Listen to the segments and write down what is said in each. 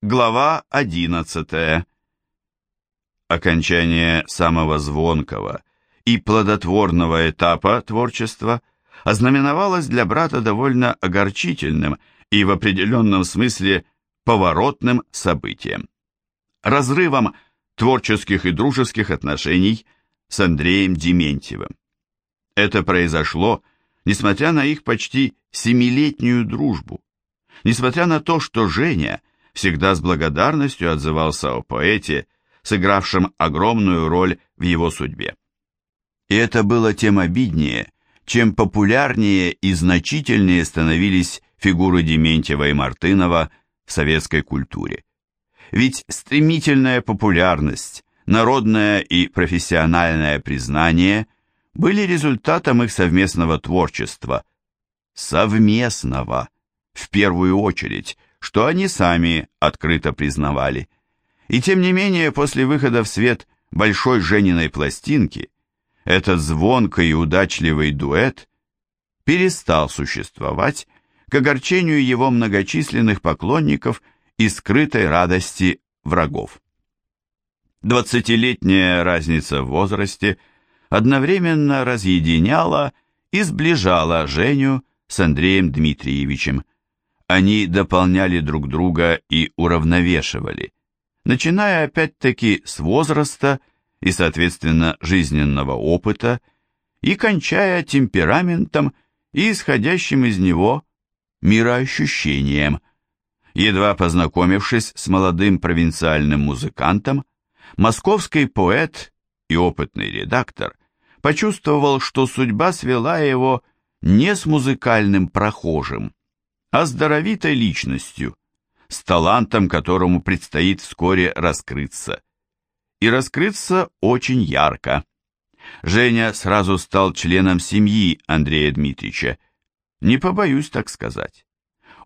Глава 11. Окончание самого звонкого и плодотворного этапа творчества ознаменовалось для брата довольно огорчительным и в определенном смысле поворотным событием. Разрывом творческих и дружеских отношений с Андреем Дементьевым. Это произошло, несмотря на их почти семилетнюю дружбу, несмотря на то, что Женя – всегда с благодарностью отзывался о поэте, сыгравшем огромную роль в его судьбе. И это было тем обиднее, чем популярнее и значительнее становились фигуры Дементьева и Мартынова в советской культуре. Ведь стремительная популярность, народное и профессиональное признание были результатом их совместного творчества. Совместного, в первую очередь, что они сами открыто признавали. И тем не менее, после выхода в свет большой Жениной пластинки, этот звонкий и удачливый дуэт перестал существовать к огорчению его многочисленных поклонников и скрытой радости врагов. Двадцатилетняя разница в возрасте одновременно разъединяла и сближала Женю с Андреем Дмитриевичем. Они дополняли друг друга и уравновешивали, начиная опять-таки с возраста и, соответственно, жизненного опыта, и кончая темпераментом и исходящим из него мироощущением. Едва познакомившись с молодым провинциальным музыкантом, московский поэт и опытный редактор почувствовал, что судьба свела его не с музыкальным прохожим, а здоровитой личностью, с талантом, которому предстоит вскоре раскрыться. И раскрыться очень ярко. Женя сразу стал членом семьи Андрея Дмитриевича. Не побоюсь так сказать.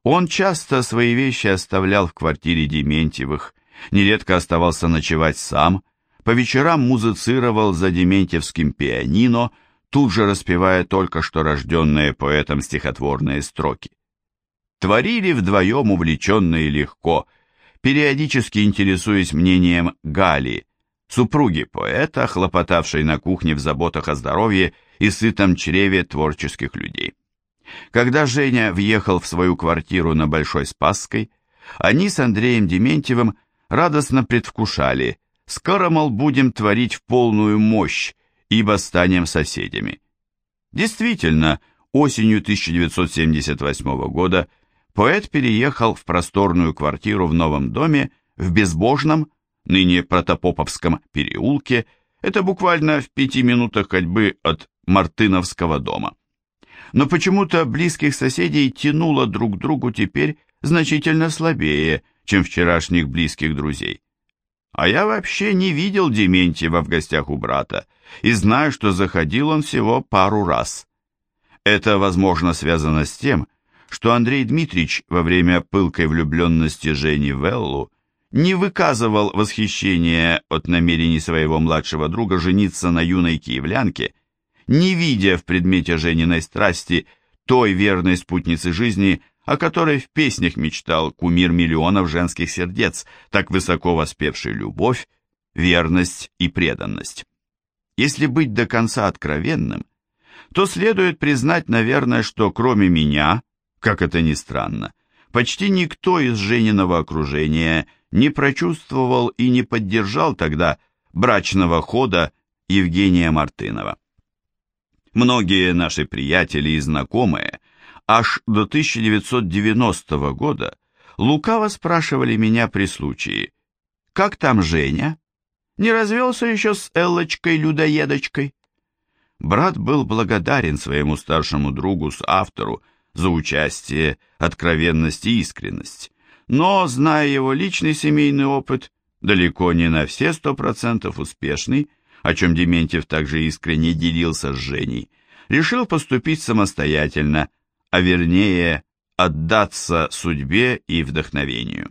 Он часто свои вещи оставлял в квартире Дементьевых, нередко оставался ночевать сам, по вечерам музицировал за дементьевским пианино, тут же распевая только что рожденные поэтом стихотворные строки творили вдвоем увлеченно и легко, периодически интересуясь мнением Гали, супруги поэта, хлопотавшей на кухне в заботах о здоровье и сытом чреве творческих людей. Когда Женя въехал в свою квартиру на Большой Спасской, они с Андреем Дементьевым радостно предвкушали, скоро, мол, будем творить в полную мощь, ибо станем соседями. Действительно, осенью 1978 года поэт переехал в просторную квартиру в новом доме в Безбожном, ныне Протопоповском переулке, это буквально в пяти минутах ходьбы от Мартыновского дома. Но почему-то близких соседей тянуло друг к другу теперь значительно слабее, чем вчерашних близких друзей. А я вообще не видел Дементьева в гостях у брата и знаю, что заходил он всего пару раз. Это, возможно, связано с тем, что Андрей Дмитриевич во время пылкой влюбленности Жени в Эллу не выказывал восхищения от намерений своего младшего друга жениться на юной киевлянке, не видя в предмете Жениной страсти той верной спутницы жизни, о которой в песнях мечтал кумир миллионов женских сердец, так высоко воспевший любовь, верность и преданность. Если быть до конца откровенным, то следует признать, наверное, что кроме меня, как это ни странно, почти никто из Жениного окружения не прочувствовал и не поддержал тогда брачного хода Евгения Мартынова. Многие наши приятели и знакомые аж до 1990 года лукаво спрашивали меня при случае, «Как там Женя? Не развелся еще с Эллочкой-людоедочкой?» Брат был благодарен своему старшему другу с автору за участие, откровенность и искренность. Но, зная его личный семейный опыт, далеко не на все сто процентов успешный, о чем Дементьев также искренне делился с Женей, решил поступить самостоятельно, а вернее отдаться судьбе и вдохновению.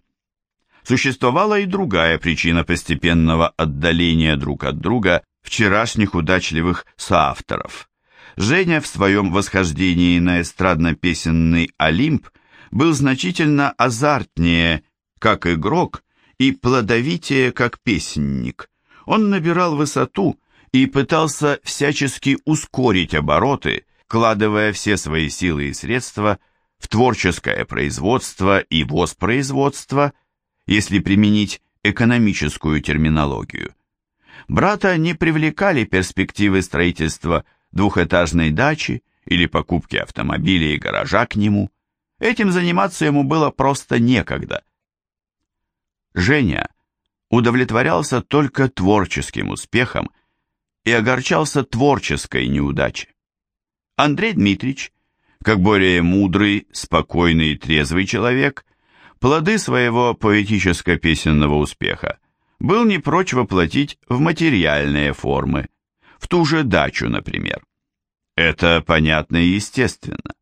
Существовала и другая причина постепенного отдаления друг от друга вчерашних удачливых соавторов. Женя в своем восхождении на эстрадно-песенный Олимп был значительно азартнее, как игрок и плодовитее, как песенник. Он набирал высоту и пытался всячески ускорить обороты, вкладывая все свои силы и средства в творческое производство и воспроизводство, если применить экономическую терминологию. Брата не привлекали перспективы строительства двухэтажной дачи или покупки автомобиля и гаража к нему. Этим заниматься ему было просто некогда. Женя удовлетворялся только творческим успехом и огорчался творческой неудаче. Андрей Дмитриевич, как более мудрый, спокойный и трезвый человек, плоды своего поэтическо-песенного успеха был не прочь воплотить в материальные формы, в ту же дачу, например. Это понятно и естественно.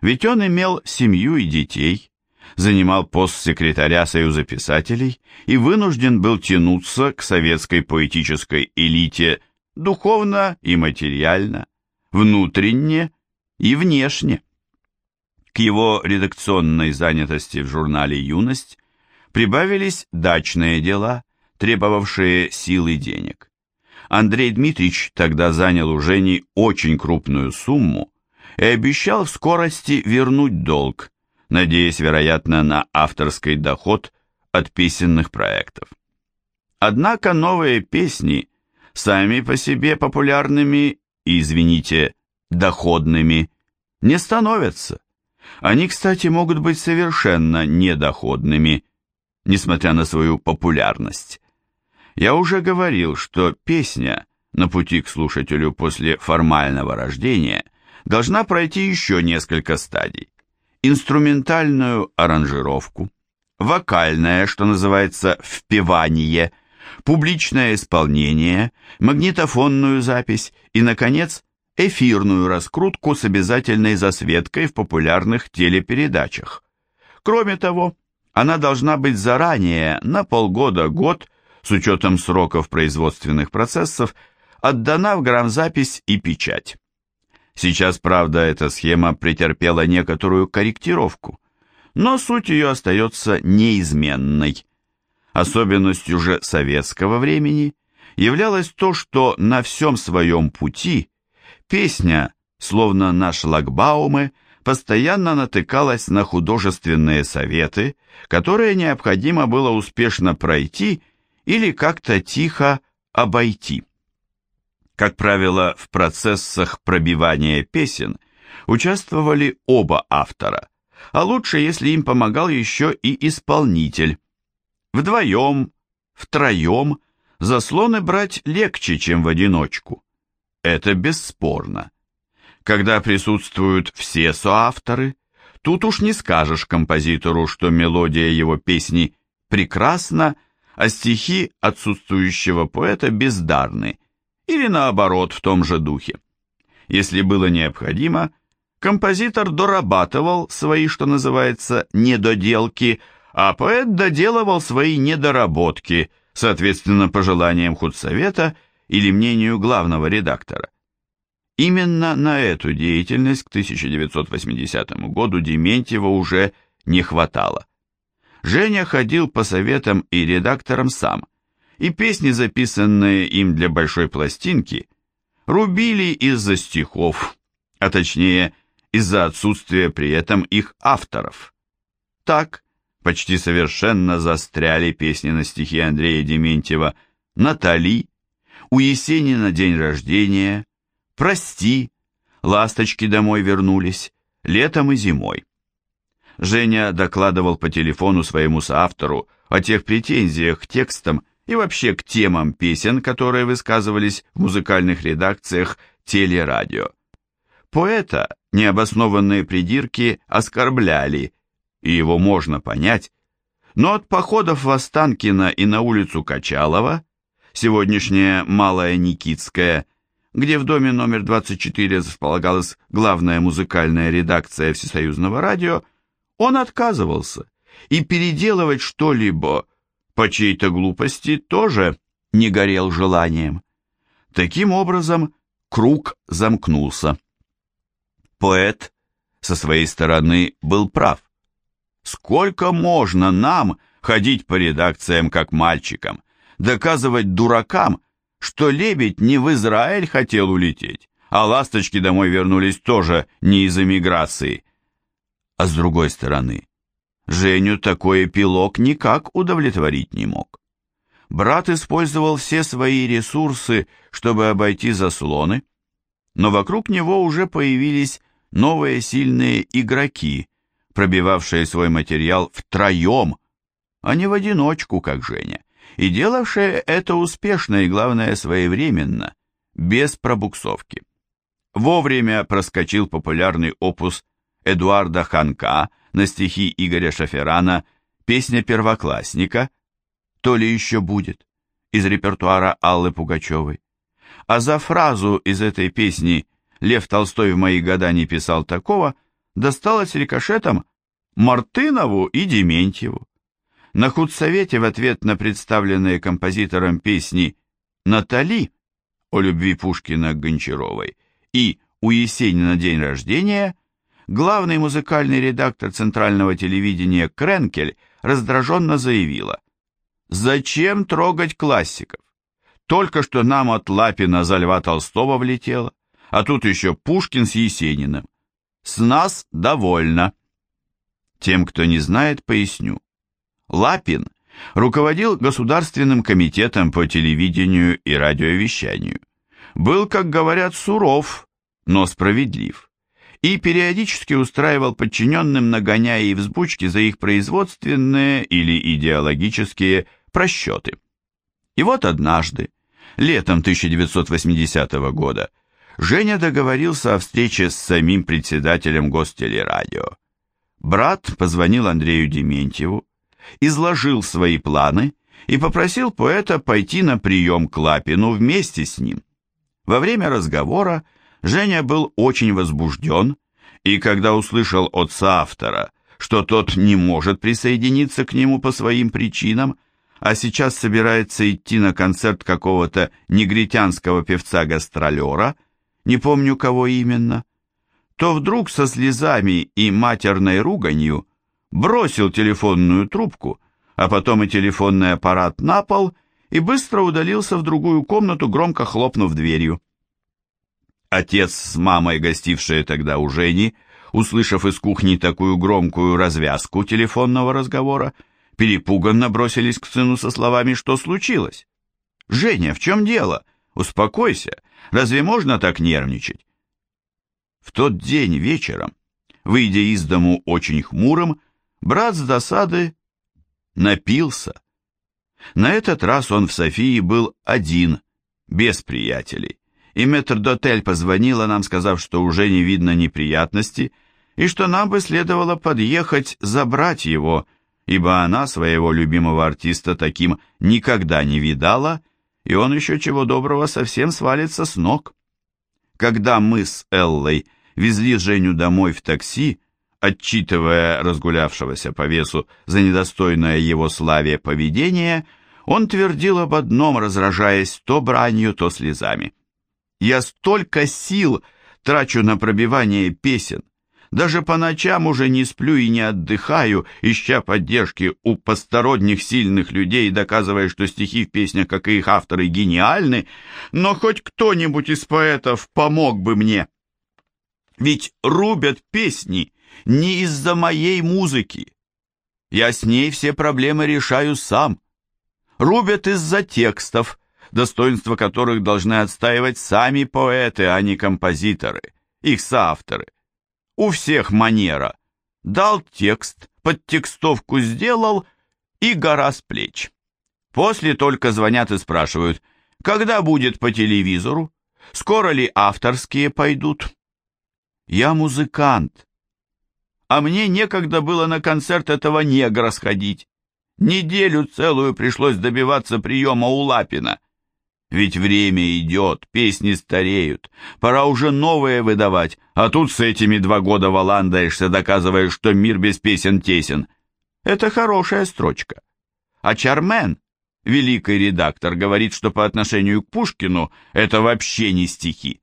Ведь он имел семью и детей, занимал пост секретаря Союза писателей и вынужден был тянуться к советской поэтической элите духовно и материально, внутренне и внешне. К его редакционной занятости в журнале «Юность» прибавились дачные дела, требовавшие сил и денег. Андрей Дмитриевич тогда занял у Жени очень крупную сумму и обещал в скорости вернуть долг, надеясь, вероятно, на авторский доход от песенных проектов. Однако новые песни сами по себе популярными и, извините, доходными не становятся. Они, кстати, могут быть совершенно недоходными, несмотря на свою популярность. Я уже говорил, что песня на пути к слушателю после формального рождения должна пройти еще несколько стадий. Инструментальную аранжировку, вокальное, что называется, впевание, публичное исполнение, магнитофонную запись и, наконец, эфирную раскрутку с обязательной засветкой в популярных телепередачах. Кроме того, она должна быть заранее, на полгода-год, с учетом сроков производственных процессов, отдана в грамзапись и печать. Сейчас, правда, эта схема претерпела некоторую корректировку, но суть ее остается неизменной. Особенностью же советского времени являлось то, что на всем своем пути Песня, словно на шлагбаумы, постоянно натыкалась на художественные советы, которые необходимо было успешно пройти или как-то тихо обойти. Как правило, в процессах пробивания песен участвовали оба автора, а лучше, если им помогал еще и исполнитель. Вдвоем, втроем заслоны брать легче, чем в одиночку. Это бесспорно. Когда присутствуют все соавторы, тут уж не скажешь композитору, что мелодия его песни прекрасна, а стихи отсутствующего поэта бездарны, или наоборот в том же духе. Если было необходимо, композитор дорабатывал свои, что называется, недоделки, а поэт доделывал свои недоработки, соответственно, пожеланиям худсовета – или мнению главного редактора. Именно на эту деятельность к 1980 году Дементьева уже не хватало. Женя ходил по советам и редакторам сам, и песни, записанные им для большой пластинки, рубили из-за стихов, а точнее из-за отсутствия при этом их авторов. Так почти совершенно застряли песни на стихи Андрея Дементьева «Натали», у Есенина день рождения, прости, ласточки домой вернулись, летом и зимой. Женя докладывал по телефону своему соавтору о тех претензиях к текстам и вообще к темам песен, которые высказывались в музыкальных редакциях телерадио. Поэта необоснованные придирки оскорбляли, и его можно понять, но от походов в Останкино и на улицу Качалова сегодняшняя Малая Никитская, где в доме номер 24 располагалась главная музыкальная редакция Всесоюзного радио, он отказывался, и переделывать что-либо по чьей-то глупости тоже не горел желанием. Таким образом, круг замкнулся. Поэт со своей стороны был прав. Сколько можно нам ходить по редакциям как мальчикам, доказывать дуракам, что лебедь не в Израиль хотел улететь, а ласточки домой вернулись тоже не из эмиграции. А с другой стороны, Женю такой эпилог никак удовлетворить не мог. Брат использовал все свои ресурсы, чтобы обойти заслоны, но вокруг него уже появились новые сильные игроки, пробивавшие свой материал втроем, а не в одиночку, как Женя, и делавшие это успешно и, главное, своевременно, без пробуксовки. Вовремя проскочил популярный опус Эдуарда Ханка на стихи Игоря Шаферана «Песня первоклассника», то ли еще будет, из репертуара Аллы Пугачевой. А за фразу из этой песни «Лев Толстой в мои года не писал такого» досталось рикошетом Мартынову и Дементьеву. На худсовете в ответ на представленные композитором песни «Натали» о любви Пушкина к Гончаровой и «У Есенина день рождения» главный музыкальный редактор Центрального телевидения Кренкель раздраженно заявила «Зачем трогать классиков? Только что нам от Лапина за Льва Толстого влетело, а тут еще Пушкин с Есениным. С нас довольно». Тем, кто не знает, поясню. Лапин руководил Государственным комитетом по телевидению и радиовещанию. Был, как говорят, суров, но справедлив. И периодически устраивал подчиненным нагоняя и взбучки за их производственные или идеологические просчеты. И вот однажды, летом 1980 года, Женя договорился о встрече с самим председателем Гостелерадио. Брат позвонил Андрею Дементьеву, изложил свои планы и попросил поэта пойти на прием к Лапину вместе с ним. Во время разговора Женя был очень возбужден, и когда услышал от соавтора, что тот не может присоединиться к нему по своим причинам, а сейчас собирается идти на концерт какого-то негритянского певца-гастролера, не помню кого именно, то вдруг со слезами и матерной руганью бросил телефонную трубку, а потом и телефонный аппарат на пол и быстро удалился в другую комнату, громко хлопнув дверью. Отец с мамой, гостившие тогда у Жени, услышав из кухни такую громкую развязку телефонного разговора, перепуганно бросились к сыну со словами «Что случилось?» «Женя, в чем дело? Успокойся. Разве можно так нервничать?» В тот день вечером, выйдя из дому очень хмурым, Брат с досады напился. На этот раз он в Софии был один, без приятелей, и метрдотель позвонила нам, сказав, что уже не видно неприятности, и что нам бы следовало подъехать забрать его, ибо она своего любимого артиста таким никогда не видала, и он еще чего доброго совсем свалится с ног. Когда мы с Эллой везли Женю домой в такси, Отчитывая разгулявшегося по весу за недостойное его славе поведение, он твердил об одном, разражаясь то бранью, то слезами. «Я столько сил трачу на пробивание песен, даже по ночам уже не сплю и не отдыхаю, ища поддержки у посторонних сильных людей, доказывая, что стихи в песнях, как и их авторы, гениальны, но хоть кто-нибудь из поэтов помог бы мне. Ведь рубят песни не из-за моей музыки. Я с ней все проблемы решаю сам. Рубят из-за текстов, достоинства которых должны отстаивать сами поэты, а не композиторы, их соавторы. У всех манера. Дал текст, подтекстовку сделал и гора с плеч. После только звонят и спрашивают, когда будет по телевизору, скоро ли авторские пойдут. Я музыкант, а мне некогда было на концерт этого негра сходить. Неделю целую пришлось добиваться приема у Лапина. Ведь время идет, песни стареют, пора уже новые выдавать, а тут с этими два года валандаешься, доказываешь, что мир без песен тесен. Это хорошая строчка. А Чармен, великий редактор, говорит, что по отношению к Пушкину это вообще не стихи.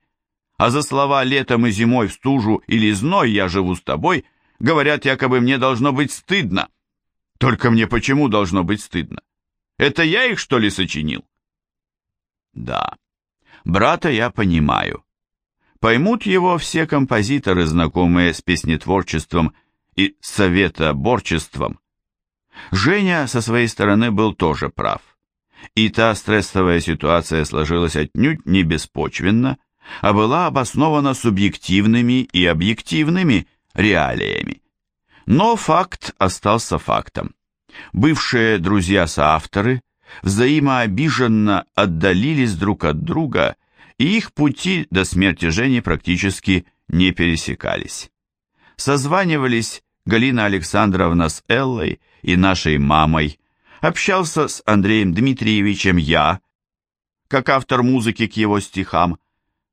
А за слова «летом и зимой в стужу» или «зной я живу с тобой» Говорят, якобы мне должно быть стыдно. Только мне почему должно быть стыдно? Это я их, что ли, сочинил? Да, брата я понимаю. Поймут его все композиторы, знакомые с песнетворчеством и советоборчеством. Женя со своей стороны был тоже прав. И та стрессовая ситуация сложилась отнюдь не беспочвенно, а была обоснована субъективными и объективными реалиями. Но факт остался фактом. Бывшие друзья-соавторы взаимообиженно отдалились друг от друга, и их пути до смерти Жени практически не пересекались. Созванивались Галина Александровна с Эллой и нашей мамой, общался с Андреем Дмитриевичем я, как автор музыки к его стихам,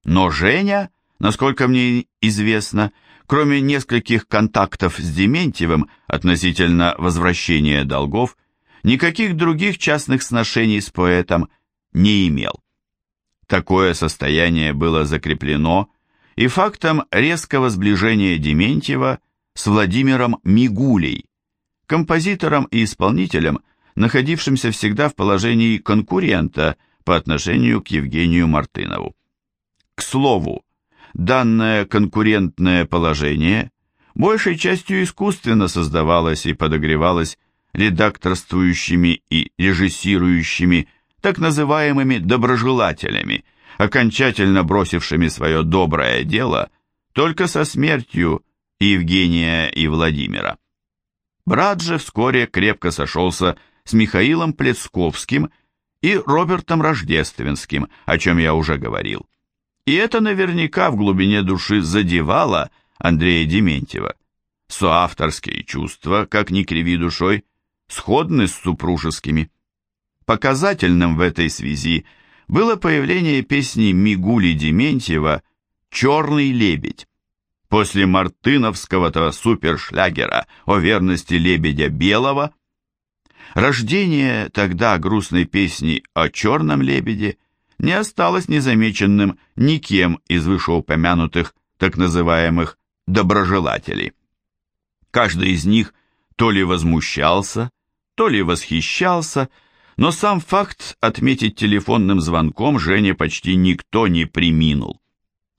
но Женя, насколько мне известно, кроме нескольких контактов с Дементьевым относительно возвращения долгов, никаких других частных сношений с поэтом не имел. Такое состояние было закреплено и фактом резкого сближения Дементьева с Владимиром Мигулей, композитором и исполнителем, находившимся всегда в положении конкурента по отношению к Евгению Мартынову. К слову, данное конкурентное положение большей частью искусственно создавалось и подогревалось редакторствующими и режиссирующими так называемыми доброжелателями, окончательно бросившими свое доброе дело только со смертью Евгения и Владимира. Брат же вскоре крепко сошелся с Михаилом Плесковским и Робертом Рождественским, о чем я уже говорил. И это наверняка в глубине души задевало Андрея Дементьева. Соавторские чувства, как ни криви душой, сходны с супружескими. Показательным в этой связи было появление песни Мигули Дементьева «Черный лебедь». После мартыновского-то супершлягера о верности лебедя белого, рождение тогда грустной песни о черном лебеде не осталось незамеченным никем из вышеупомянутых так называемых доброжелателей. Каждый из них то ли возмущался, то ли восхищался, но сам факт отметить телефонным звонком Жене почти никто не приминул.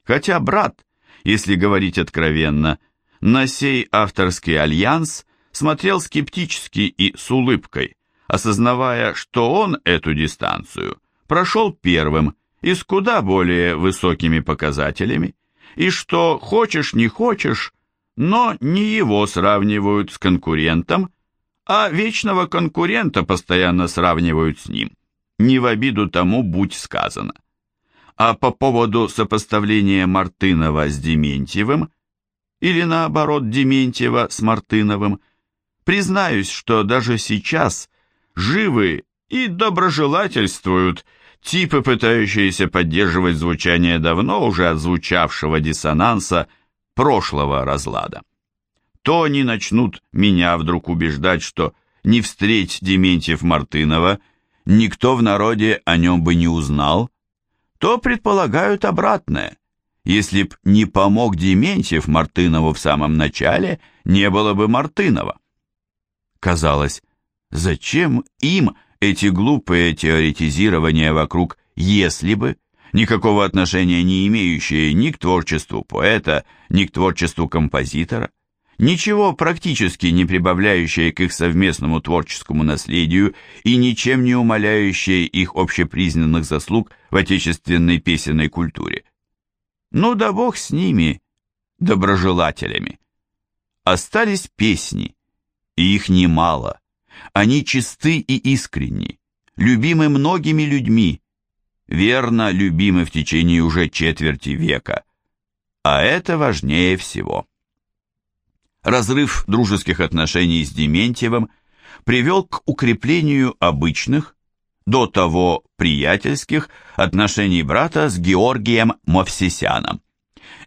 Хотя брат, если говорить откровенно, на сей авторский альянс смотрел скептически и с улыбкой, осознавая, что он эту дистанцию прошел первым и с куда более высокими показателями, и что хочешь не хочешь, но не его сравнивают с конкурентом, а вечного конкурента постоянно сравнивают с ним. Не в обиду тому будь сказано. А по поводу сопоставления Мартынова с Дементьевым, или наоборот Дементьева с Мартыновым, признаюсь, что даже сейчас живы и доброжелательствуют типы, пытающиеся поддерживать звучание давно уже отзвучавшего диссонанса прошлого разлада. То они начнут меня вдруг убеждать, что не встреть Дементьев Мартынова, никто в народе о нем бы не узнал, то предполагают обратное. Если б не помог Дементьев Мартынову в самом начале, не было бы Мартынова. Казалось, зачем им эти глупые теоретизирования вокруг «если бы», никакого отношения не имеющие ни к творчеству поэта, ни к творчеству композитора, ничего практически не прибавляющее к их совместному творческому наследию и ничем не умаляющее их общепризнанных заслуг в отечественной песенной культуре. Ну да бог с ними, доброжелателями. Остались песни, и их немало. Они чисты и искренни, любимы многими людьми, верно любимы в течение уже четверти века. А это важнее всего. Разрыв дружеских отношений с Дементьевым привел к укреплению обычных, до того приятельских, отношений брата с Георгием Мовсисяном.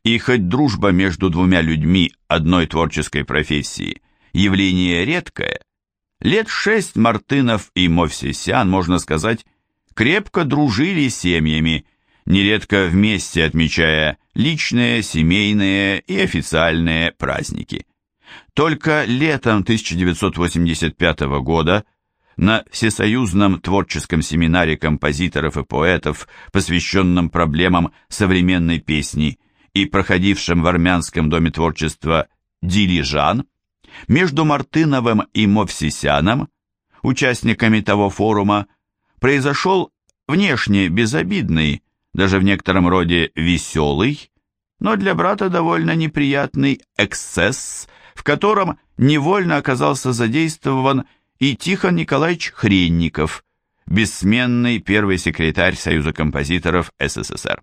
И хоть дружба между двумя людьми одной творческой профессии – явление редкое, Лет шесть Мартынов и Мовсисян, можно сказать, крепко дружили семьями, нередко вместе отмечая личные, семейные и официальные праздники. Только летом 1985 года на Всесоюзном творческом семинаре композиторов и поэтов, посвященном проблемам современной песни и проходившем в Армянском доме творчества «Дилижан», между Мартыновым и Мовсисяном, участниками того форума, произошел внешне безобидный, даже в некотором роде веселый, но для брата довольно неприятный эксцесс, в котором невольно оказался задействован и Тихон Николаевич Хренников, бессменный первый секретарь Союза композиторов СССР.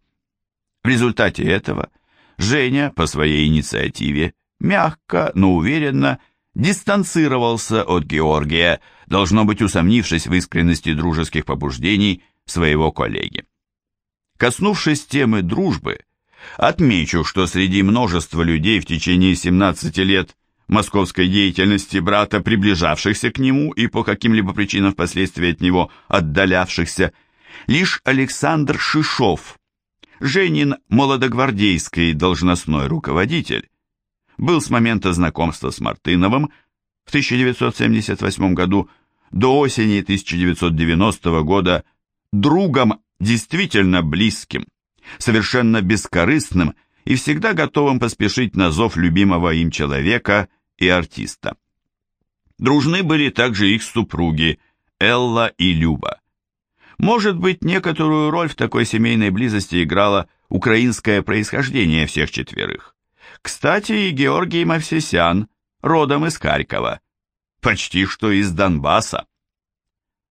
В результате этого Женя по своей инициативе мягко, но уверенно дистанцировался от Георгия, должно быть усомнившись в искренности дружеских побуждений своего коллеги. Коснувшись темы дружбы, отмечу, что среди множества людей в течение 17 лет московской деятельности брата, приближавшихся к нему и по каким-либо причинам впоследствии от него отдалявшихся, лишь Александр Шишов, Женин молодогвардейский должностной руководитель, был с момента знакомства с Мартыновым в 1978 году до осени 1990 года другом действительно близким, совершенно бескорыстным и всегда готовым поспешить на зов любимого им человека и артиста. Дружны были также их супруги Элла и Люба. Может быть, некоторую роль в такой семейной близости играло украинское происхождение всех четверых. Кстати, и Георгий Мавсисян, родом из Харькова, почти что из Донбасса.